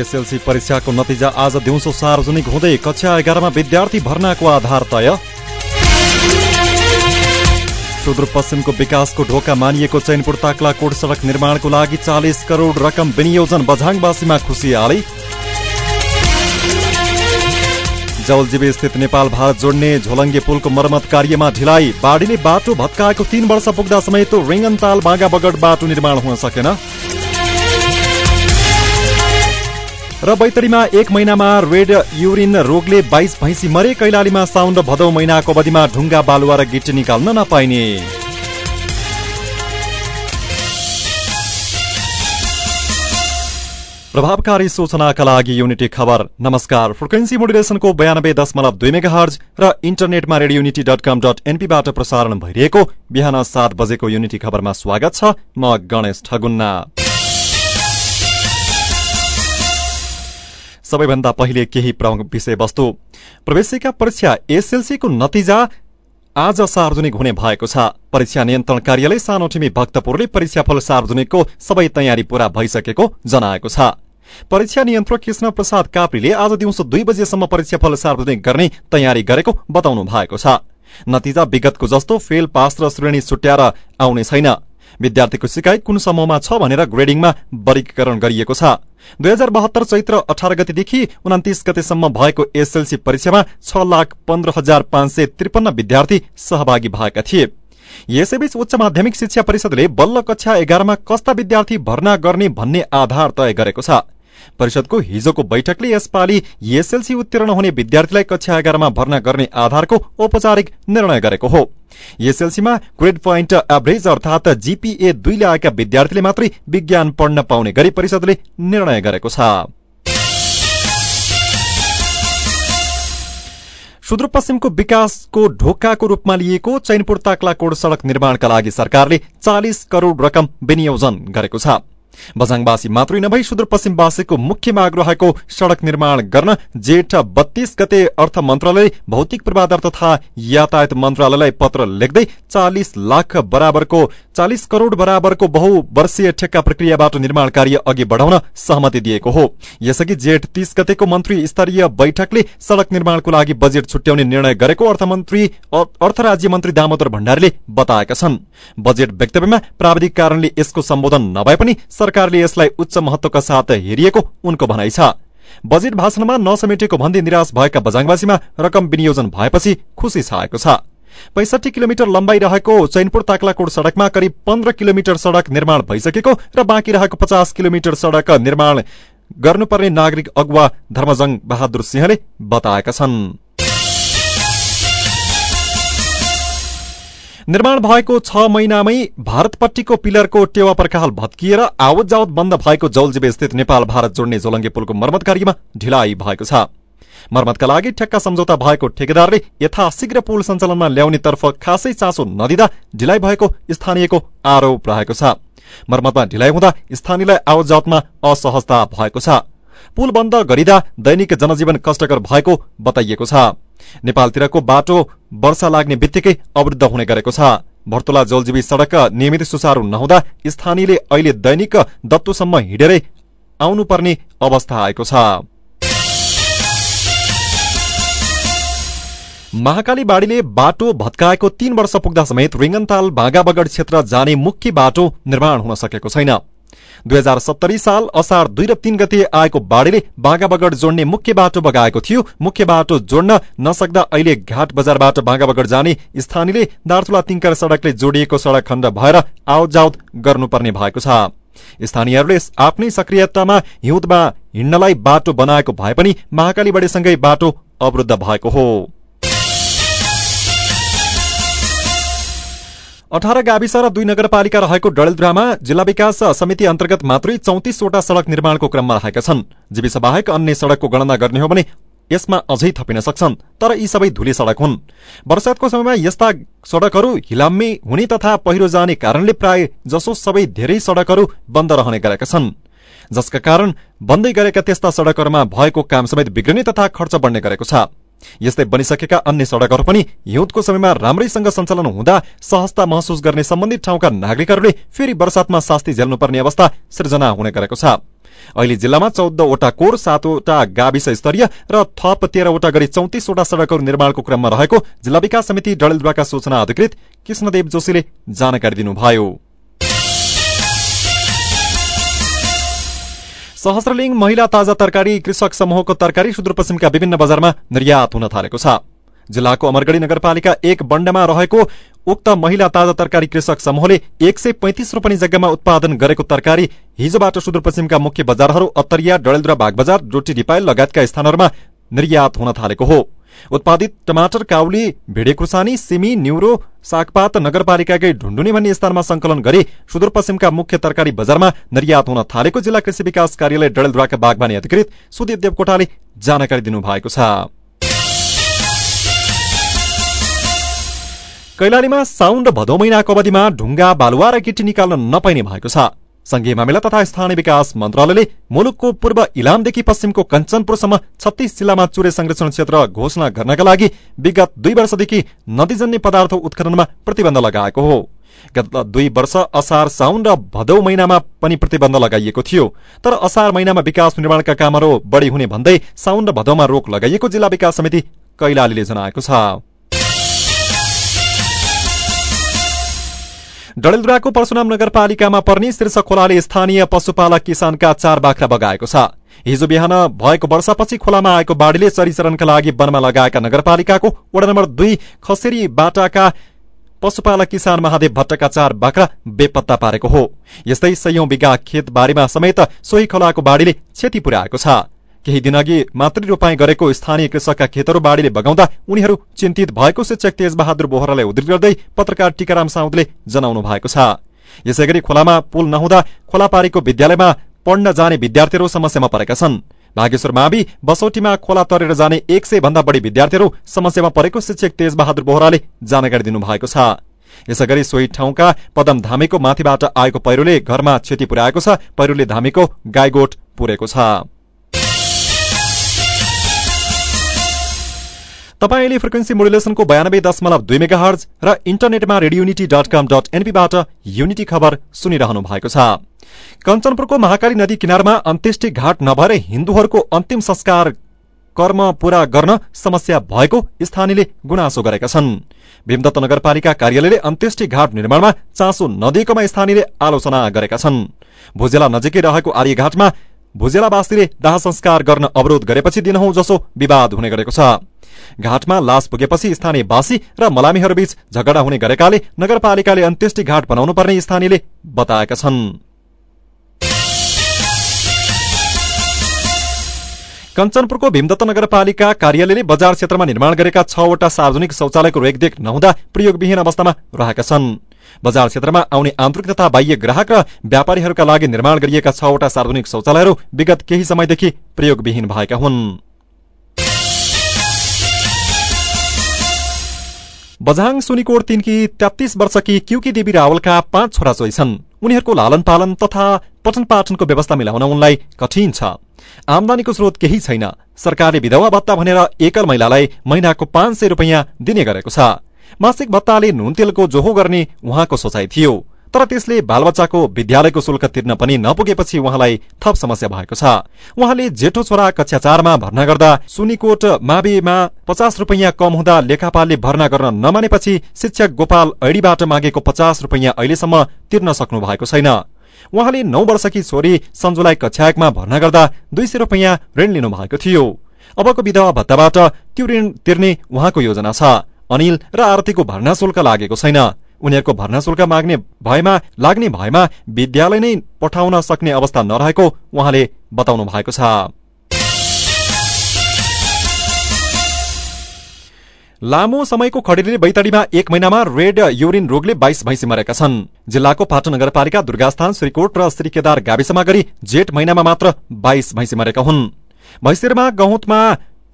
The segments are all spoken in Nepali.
एसएलसी परीक्षाको नतिजा आज दिउँसो सार्वजनिक हुँदै कक्षा एघारमा विद्यार्थी भर्नाको आधार तय। सुदूरपश्चिमको विकासको ढोका मानिएको चैनपुर ताक्लाकोट सड़क निर्माणको लागि चालिस करोड़ रकम विनियोजन बझाङवासीमा खुसियाली। जौलजीवी स्थित नेपाल भारत जोड्ने झोलङ्गे पुलको मर्मत कार्यमा ढिलाइ बाढीले बाटो भत्काएको तीन वर्ष पुग्दा समेत रिङ्गनताल बागा बगड बाटो निर्माण हुन सकेन। र बैतडीमा एक महिनामा रेड युरिन रोगले बाइस भैँसी मरे कैलालीमा साउन र भदौ महिनाको अवधिमा ढुङ्गा बालुवा र गिटी निकाल्न नपाइने। प्रभावकारी सूचनाका लागि युनिटी खबर। नमस्कार। फ्रिक्वेन्सी मोडुलेसनको बयानब्बे दशमलव दुई मेगा हर्ज र इन्टरनेटमा radio unity dot com dot एनपीबाट प्रसारण भइरहेको बिहान सात बजेको युनिटी खबरमा स्वागत छ। म गणेश ठगुन्ना। सबैभन्दा पहिले केही प्रमुख विषयवस्तु। प्रवेशिका परीक्षा एसएलसीको नतिजा आज सार्वजनिक हुने भएको छ। परीक्षा नियन्त्रण कार्यालय सानोठिमी भक्तपुरले परीक्षाफल सार्वजनिकको सबै तयारी पूरा भइसकेको जनाएको छ। परीक्षा नियन्त्रक कृष्ण प्रसाद काप्रीले आज दिउँसो दुई बजेसम्म परीक्षाफल सार्वजनिक गर्ने तयारी गरेको बताउनु भएको छ। नतिजा विगतको जस्तो फेल पास र श्रेणी छुट्याएर आउने छैन। विद्यार्थीको सिकाइ कुन समूहमा छ भनेर ग्रेडिङमा वर्गीकरण गरिएको छ। दुई हजार बहत्तर चैत्र अठार गतेदेखि उन्तिस गतेसम्म भएको एसएलसी परीक्षामा छ लाख पन्ध्र हजार पाँच सय त्रिपन्न विद्यार्थी सहभागी भएका थिए। यसैबीच उच्च माध्यमिक शिक्षा परिषदले बल्ल कक्षा एघारमा कस्ता विद्यार्थी भर्ना गर्ने भन्ने आधार तय गरेको छ। परिषदको हिजोको बैठकले यसपालि एसएलसी उत्तीर्ण हुने विद्यार्थीलाई कक्षा एघारमा भर्ना गर्ने आधारको औपचारिक निर्णय गरेको हो। एसएलसीमा ग्रेड पोइन्ट एभरेज अर्थात जीपीए दुईले आएका विद्यार्थीले मात्रै विज्ञान पढ्न पाउने गरी परिषदले निर्णय गरेको छ। सुदूरपश्चिमको विकासको ढोकाको रूपमा लिएको चैनपुर ताक्लाकोट सड़क निर्माणका लागि सरकारले चालिस करोड़ रकम विनियोजन गरेको छ। बझाङवासी मात्रै नभई सुदूरपश्चिमवासीको मुख्य माग रहेको सड़क निर्माण गर्न जेठ बत्तीस गते अर्थ मन्त्रालय भौतिक पूर्वाधार तथा यातायात मन्त्रालयलाई पत्र लेख्दै चालिस लाख बराबरको चालिस करोड़ बराबरको बहुवर्षीय ठेक्का प्रक्रियाबाट निर्माण कार्य अघि बढ़ाउन सहमति दिएको हो। यसअघि जेठ तीस गतेको मन्त्री स्तरीय बैठकले सड़क निर्माणको लागि बजेट छुट्याउने निर्णय गरेको अर्थमन्त्री अर्थ राज्य मन्त्री दामोदर भण्डारीले बताएका छन्। बजेट वक्तव्यमा प्राविधिक कारणले यसको सम्बोधन नभए पनि सरकारले यसलाई उच्च महत्वका साथ हेरिएको उनको भनाइ छ। बजेट भाषणमा नसमेटेको भन्दै निराश भएका बजाङवासीमा रकम विनियोजन भएपछि खुशी छाएको छ। पैसठी किलोमिटर लम्बाइ रहेको चैनपुर ताक्लाकोट सड़कमा करिब पन्ध्र किलोमिटर सड़क निर्माण भइसकेको र बाँकी रहेको पचास किलोमिटर सड़क निर्माण गर्नुपर्ने नागरिक अगुवा धर्मजङ बहादुर सिंहले बताएका छन्। निर्माण भएको छ महिनामै भारतपट्टिको पिलरको टेवा पर्खाल भत्किएर आवत जावत बन्द भएको जौलजीवे स्थित नेपाल भारत जोड्ने जोलङ्गे पुलको मर्मत कार्यमा ढिलाइ भएको छ। मर्मतका लागि ठेक्का सम्झौता भएको ठेकेदारले यथाशीघ्र पुल सञ्चालनमा ल्याउनेतर्फ खासै चासो नदिँदा ढिलाइ भएको स्थानीयको आरोप रहेको छ। मर्मतमा ढिलाइ हुँदा स्थानीयलाई आवत जावतमा असहजता भएको छ। पुल बन्द गरिँदा दैनिक जनजीवन कष्टकर भएको बताइएको छ। नेपालतिरको बाटो वर्षा लाग्ने बित्तिकै अवरुद्ध हुने गरेको छ। भर्तोला जलजीवी सड़क नियमित सुचारू नहुँदा स्थानीयले अहिले दैनिक दत्तुसम्म हिँडेरै आउनुपर्ने अवस्था आएको छ। महाकाली बाढ़ीले बाटो भत्काएको तीन वर्ष पुग्दा समेत रिङ्गनताल भागाबगड क्षेत्र जाने मुख्य बाटो निर्माण हुन सकेको छैन। दुई साल असार दुई र तीन गते आएको बाढ़ीले बाघाबगड जोड्ने मुख्य बाटो बगाएको थियो। मुख्य बाटो जोड्न नसक्दा अहिले घाट बजारबाट बाघाबगड जाने स्थानीयले दार्चुला तिङ्कर सड़कले जोडिएको सड़क खण्ड भएर आवत गर्नुपर्ने भएको छ। स्थानीयहरूले आफ्नै सक्रियतामा हिउँदमा हिँड्नलाई बाटो बनाएको भए पनि महाकाली बढीसँगै बाटो अवरुद्ध भएको हो। अठार गाविस र दुई नगरपालिका रहेको डडेलधुरामा जिल्ला विकास समिति अन्तर्गत मात्रै चौतिसवटा सड़क निर्माणको क्रममा रहेका छन्। जीविस बाहेक अन्य सड़कको गणना गर्ने हो भने यसमा अझै थपिन सक्छन् तर यी सबै धुली सड़क हुन्। वर्षातको समयमा यस्ता सड़कहरू हिलाम्मे हुने तथा पहिरो जाने कारणले प्राय जसो सबै धेरै सड़कहरू बन्द रहने गरेका छन्। जसका कारण बन्दै गरेका त्यस्ता सड़कहरूमा भएको काम समेत बिग्रिने तथा खर्च बढ्ने गरेको छ। यस्तै बनिसकेका अन्य सड़कहरू पनि हिउँदको समयमा राम्रैसँग सञ्चालन हुँदा सहजता महसुस गर्ने सम्बन्धित ठाउँका नागरिकहरूले फेरि वर्षातमा शास्ति झेल्नुपर्ने अवस्था सृजना हुने गरेको छ। अहिले जिल्लामा चौधवटा कोर सातवटा गाविस स्तरीय र थप तेह्रवटा गरी चौतिसवटा सड़कहरू निर्माणको क्रममा रहेको जिल्ला विकास समिति डडेलधुराका सूचना अधिकृत कृष्णदेव जोशीले जानकारी दिनुभयो। सहस्रलिङ महिला ताजा तरकारी कृषक समूहको तरकारी सुदूरपश्चिमका विभिन्न बजारमा निर्यात हुन थालेको छ। जिल्लाको अमरगढ़ी नगरपालिका एक बण्डमा रहेको उक्त महिला ताजा तरकारी कृषक समूहले एक सय पैंतिस रोपनी जग्गामा उत्पादन गरेको तरकारी हिजोबाट सुदूरपश्चिमका मुख्य बजारहरू अत्तरिया डडेलद्रा बागबजार डोटी डिपाइल लगायतका स्थानहरूमा निर्यात हुन थालेको हो। उत्पादित टमाटर काउली भिडे खुर्सानी सिमी न्युरो सागपात नगरपालिकाकै ढुण्डुनी भन्ने स्थानमा संकलन गरी सुदूरपश्चिमका मुख्य तरकारी बजारमा निर्यात हुन थालेको जिल्ला कृषि विकास कार्यालय डडेलद्वाका बागवानी अधिकृत सुदीप देवकोटाले जानकारी दिनुभएको छ। कैलालीमा साउन र भदौ महिनाको अवधिमा ढुङ्गा बालुवा र गिटी निकाल्न नपाइने भएको छ। संघीय मामिला तथा स्थानीय विकास मन्त्रालयले मुलुकको पूर्व इलामदेखि पश्चिमको कञ्चनपुरसम्म छत्तीस जिल्लामा चुरे संरक्षण क्षेत्र घोषणा गर्नका लागि विगत दुई वर्षदेखि नदीजन्य पदार्थ उत्खननमा प्रतिबन्ध लगाएको हो। गत दुई वर्ष असार साउन र भदौ महिनामा पनि प्रतिबन्ध लगाइएको थियो। तर असार महिनामा विकास निर्माणका कामहरू बढ़ी हुने भन्दै साउन र भदौमा रोक लगाइएको जिल्ला विकास समिति कैलालीले जनाएको छ। डडेलधुराको परशुराम नगरपालिकामा पर्ने शीर्ष खोलाले स्थानीय पशुपालक किसानका चार बाख्रा बगाएको छ। हिजो बिहान भएको वर्षापछि खोलामा आएको बाढ़ीले चरीचरणका लागि वनमा लगाएका नगरपालिकाको वडा नम्बर दुई खसेरी बाटाका पशुपालक किसान महादेव भट्टका चार बाख्रा बेपत्ता पारेको हो। यस्तै सयौं बिघा खेतबारीमा समेत सोही खोलाको बाढ़ीले क्षति पुर्याएको छ। केही दिनअघि मातृ रोपाई गरेको स्थानीय कृषकका खेतहरू बाढ़ीले बगाउँदा उनीहरू चिन्तित भएको शिक्षक तेजबहादुर बोहरालाई उद्धित गर्दै पत्रकार टीकाराम साउदले जनाउनु भएको छ। यसै गरी खोलामा पुल नहुँदा खोलापारीको विद्यालयमा पढ्न जाने विद्यार्थीहरू समस्यामा परेका छन्। भागेश्वर मावि बसौटीमा खोला तरेर जाने एक सय भन्दा बढ़ी विद्यार्थीहरू समस्यामा परेको शिक्षक तेजबहादुर बोहराले जानकारी दिनुभएको छ। यसै गरी सोही ठाउँका पदम धामेको माथिबाट आएको पहिरोले घरमा क्षति पुर्याएको छ। पहिरोले धामेको गाईगोठ पुरेको छ। तपाईँले फ्रिक्वेन्सी मोडुलेसनको बयानब्बे दशमलव दुई मेगा हर्ज र इन्टरनेटमा Radio Unity dot com dot एनपीबाट unity खबर सुनिरहनु भएको छ। कञ्चनपुरको महाकाली नदी किनारमा अन्त्येष्टि घाट नभएर हिन्दूहरूको अन्तिम संस्कार कर्म पूरा गर्न समस्या भएको स्थानीयले गुनासो गरेका छन्। भीमदत्त नगरपालिका कार्यालयले अन्त्येष्टि घाट निर्माणमा चासो नदिएकोमा स्थानीयले आलोचना गरेका छन्। भुजेला नजिकै रहेको आर्यघाटमा भुजेलावासीले दाह संस्कार गर्न अवरोध गरेपछि दिनहौ जसो विवाद हुने गरेको छ। घाटमा लास पुगेपछि स्थानीयवासी र मलामीहरूबीच झगडा हुने गरेकाले नगरपालिकाले अन्त्येष्टि घाट बनाउनु पर्ने स्थानीयले बताएका छन्। कञ्चनपुरको भीमदत्त नगरपालिका कार्यालयले बजार क्षेत्रमा निर्माण गरेका छवटा सार्वजनिक शौचालयको रेखदेख नहुँदा प्रयोगविहीन अवस्थामा रहेका छन्। बजार क्षेत्रमा आउने आन्तरिक तथा बाह्य ग्राहक र व्यापारीहरूका लागि निर्माण गरिएका छवटा सार्वजनिक शौचालयहरू विगत केही समयदेखि प्रयोगविहीन भएका हुन्। बझाङ सुनिकोट तिनकी तेत्तीस वर्षकी क्युकी देवी रावलका पाँच छोराछोरी छन्। उनीहरूको लालन पालन तथा पठन पाठनको व्यवस्था मिलाउन उनलाई कठिन छ। आमदानीको स्रोत केही छैन। सरकारले विधवा भत्ता भनेर एकल महिलालाई महिनाको पाँच सय रुपियाँ दिने गरेको छ। मासिक भत्ताले नुन तेलको जोहो गर्ने उहाँको सोचाइ थियो। तर त्यसले बालबच्चाको विद्यालयको शुल्क तिर्न पनि नपुगेपछि उहाँलाई थप समस्या भएको छ। उहाँले जेठो छोरा कक्षा चारमा भर्ना गर्दा सुनिकोट माविमा पचास रुपियाँ कम हुँदा लेखापालले भर्ना गर्न नमानेपछि शिक्षक गोपाल ऐडीबाट मागेको पचास रुपियाँ अहिलेसम्म तिर्न सक्नु भएको छैन। उहाँले नौ वर्षकी छोरी सञ्जुलाई कक्षा एकमा भर्ना गर्दा दुई सय रुपियाँ ऋण लिनु भएको थियो। अबको विधवा भत्ताबाट त्यो ऋण तिर्ने उहाँको योजना छ। अनिल र आरतीको भर्ना शुल्क लागेको छैन। उनीहरूको भर्ना शुल्क माग्ने भएमा लाग्ने भएमा विद्यालय नै पठाउन सक्ने अवस्था नरहेको उहाँले बताउनु भएको छ। लामो समयको खडेरीले बैतडीमा एक महिनामा रेड युरिन रोगले बाइस भैँसी मरेका छन्। जिल्लाको पाटन नगरपालिका दुर्गास्थान श्रीकोट र श्रीकेदार गाविसमा गरी जेठ महिनामा मात्र बाइस भैँसी मरेका हुन्। भैँसीरमा गहुँतमा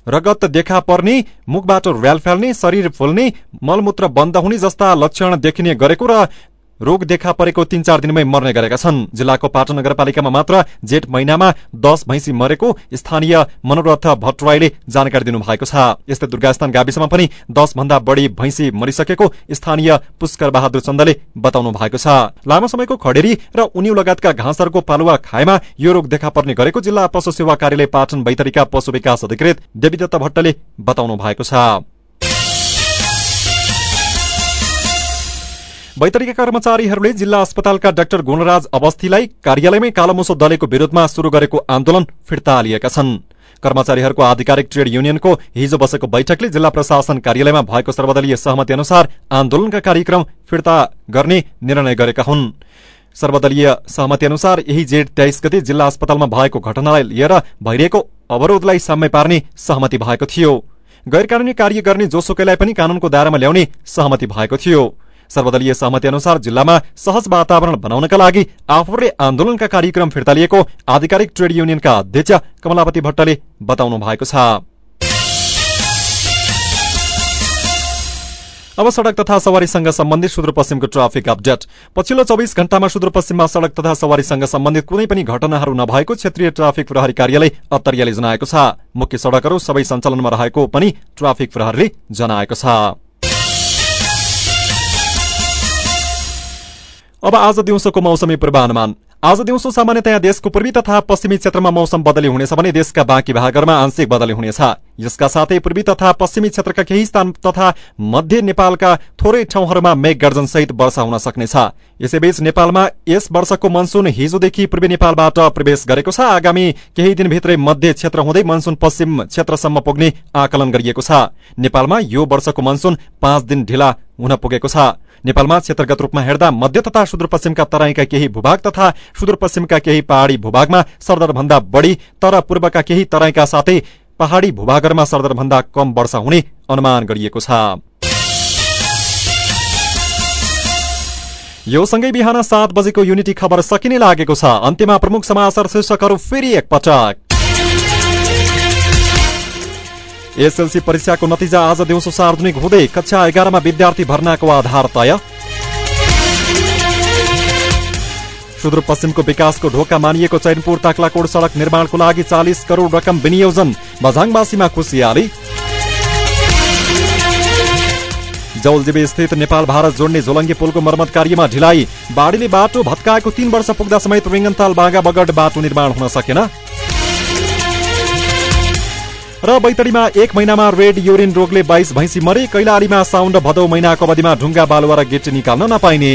रगत देखा पर्ने मुखबाट र्याल फाल्ने शरीर फुल्ने मलमूत्र बन्द हुने जस्ता लक्षण देखिने गरेको र रोग देखा परेको तीन चार दिनमै मर्ने गरेका छन्। जिल्लाको पाटन नगरपालिकामा मात्र जेठ महिनामा दस भैंसी मरेको स्थानीय मनोरथ भट्टराईले जानकारी दिनुभएको छ। यस्तै दुर्गास्थान गाविसमा पनि दस भन्दा बढ़ी भैंसी मरिसकेको स्थानीय पुष्कर बहादुर चन्दले बताउनु भएको छ। लामो समयको खडेरी र उनी लगायतका घाँसहरूको पालुवा खाएमा यो रोग देखा पर्ने गरेको जिल्ला पशु सेवा कार्यालय पाटन बैतरीका पशु विकास अधिकृत देवीदत्त भट्टले बताउनु भएको छ। बैतरीका कर्मचारीहरूले जिल्ला अस्पतालका डाक्टर गुणराज अवस्थीलाई कार्यालयमै कालोमुसो दलेको विरोधमा शुरू गरेको आन्दोलन फिर्ता लिएका छन्। कर्मचारीहरूको आधिकारिक ट्रेड युनियनको हिजो बसेको बैठकले जिल्ला प्रशासन कार्यालयमा भएको सर्वदलीय सहमति अनुसार आन्दोलनका कार्यक्रम फिर्ता गर्ने निर्णय गरेका हुन्। सर्वदलीय सहमति अनुसार यही जेठ तेइस गते जिल्ला अस्पतालमा भएको घटनालाई लिएर भइरहेको अवरोधलाई साम्य पार्ने सहमति भएको थियो। गैर कानूनी कार्य गर्ने जोसुकैलाई पनि कानूनको दायरामा ल्याउने सहमति भएको थियो। सर्वदलीय सहमति अनुसार जिल्लामा सहज वातावरण बनाउनका लागि आफूले आन्दोलनका कार्यक्रम फिर्ता लिएको आधिकारिक ट्रेड युनियनका अध्यक्ष कमलावती भट्टले बताउनु भएको छ। अब सड़क तथा सवारीसँग सम्बन्धित सुदूरपश्चिमको ट्राफिक अपडेट। पछिल्लो चौबिस घण्टामा सुदूरपश्चिममा सड़क तथा सवारीसँग सम्बन्धित कुनै पनि घटनाहरू नभएको क्षेत्रीय ट्राफिक प्रहरी कार्यालय अत्तरियाले जनाएको छ। मुख्य सड़कहरू सबै सञ्चालनमा रहेको पनि ट्राफिक प्रहरीले जनाएको छ। अब आज दिउँसोको मौसमी पूर्वानुमान। आज दिउँसो सामान्यतया देशको पूर्वी तथा पश्चिमी क्षेत्रमा मौसम बदली हुनेछ भने देशका बाँकी भागहरूमा आंशिक बदली हुनेछ। यसका साथै पूर्वी तथा पश्चिमी क्षेत्रका केही स्थान तथा मध्य नेपालका थोरै ठाउँहरूमा मेघ गर्जनसहित वर्षा हुन सक्नेछ। यसैबीच नेपालमा यस वर्षको मनसुन हिजोदेखि पूर्वी नेपालबाट प्रवेश गरेको छ। आगामी केही दिनभित्रै मध्य क्षेत्र हुँदै मनसुन पश्चिम क्षेत्रसम्म पुग्ने आकलन गरिएको छ। नेपालमा यो वर्षको मनसुन पाँच दिन ढिला हुन पुगेको छ। नेपालमा क्षेत्रगत रूपमा हेर्दा मध्य तथा सुदूरपश्चिमका तराईका केही भूभाग तथा सुदूरपश्चिमका केही पहाड़ी भूभागमा सरदरभन्दा बढ़ी तर पूर्वका केही तराईका साथै पहाड़ी भूभागहरूमा सरदरभन्दा कम वर्षा हुने अनुमान गरिएको छ। यो सँगै बिहान सात बजेको युनिटी खबर सकिने लागेको छ। अन्त्यमा प्रमुख समाचार शीर्षकहरू फेरि एकपटक। एसएलसी परीक्षाको नतिजा आज दिउँसो सार्वजनिक हुँदै कक्षा एघारमा विद्यार्थी भर्नाको आधार तय। सुदूरपश्चिमको विकासको ढोका मानिएको चैनपुर ताक्लाकोट सड़क निर्माणको लागि चालिस करोड़ रकम विनियोजन। बझाङवासीमा खुसियाली। जौलजीबी स्थित नेपाल भारत जोड्ने झोलङ्गे पुलको मर्मत कार्यमा ढिलाइ। बाढीले बाटो भत्काएको तीन वर्ष पुग्दा समेत रिङ्गनताल बागा बगड बाटो निर्माण हुन सकेन। र बैतडीमा एक महिनामा रेड युरिन रोगले बाइस भैँसी मरे कैलालीमा साउन र भदौ महिनाको अवधिमा ढुङ्गा बालुवा र गिटी निकाल्न नपाइने।